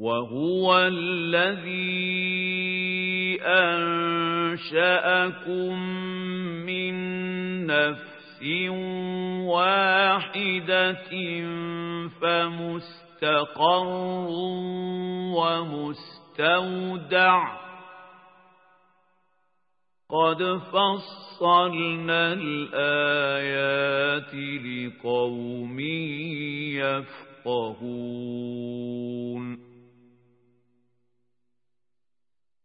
وهو الذي أنشأكم من نفس واحدة فمستقر ومستقر تودع قد فصلنا الآيات لقوم يفقهون.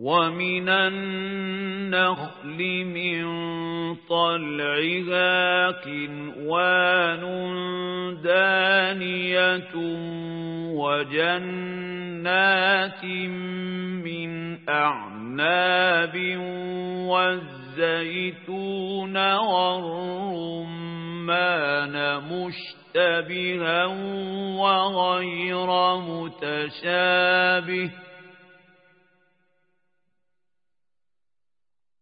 ومن النخل من طلعها قنوان دانية وجنات من أعناب والزيتون والرمان مشتبها وغير متشابه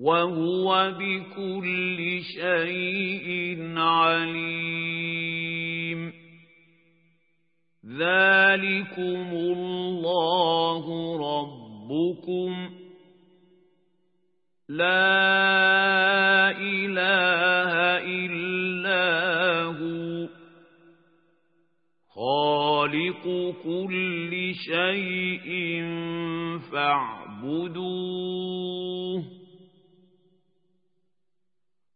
وهو بكل شيء عليم. ذلكم الله ربكم. لا إله إلا هو. خالق كل شيء فاعبدوه.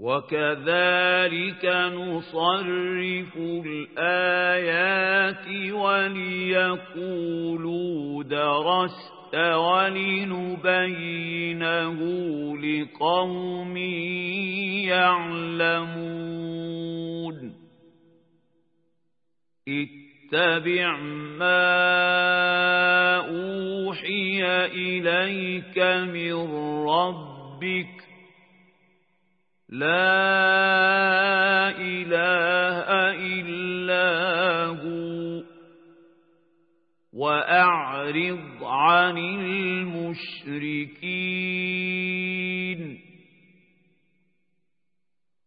وكذلك نصرف الآيات وليقولوا درست ولنبينه لقوم يعلمون اتبع ما أوحي إليك من ربك لا إله إلا هو وأعرض عن المشركين.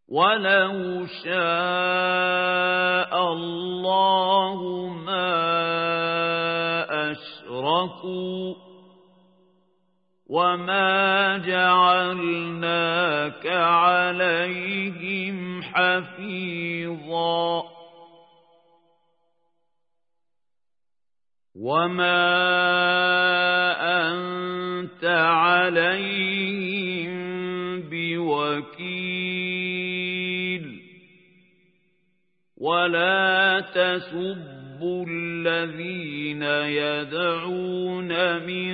ولو شاء الله ما أشركوا وما جعلناك عليهم حفيظا وما أنت عليهم بوكيل ولا تسبوا الذين يدعون من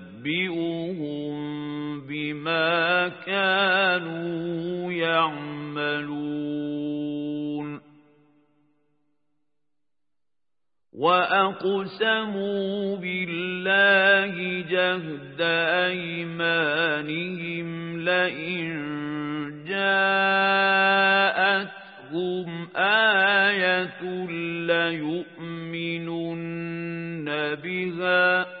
بما كانوا يعملون وأقسموا بالله جهد أيمانهم لئن جاءتهم آية ليؤمنن بها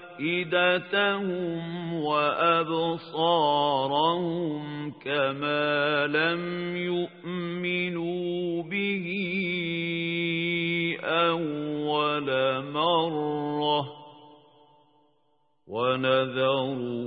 أفئدتهم وأبصارهم كما لم يؤمنوا به أول مرة ونذرهم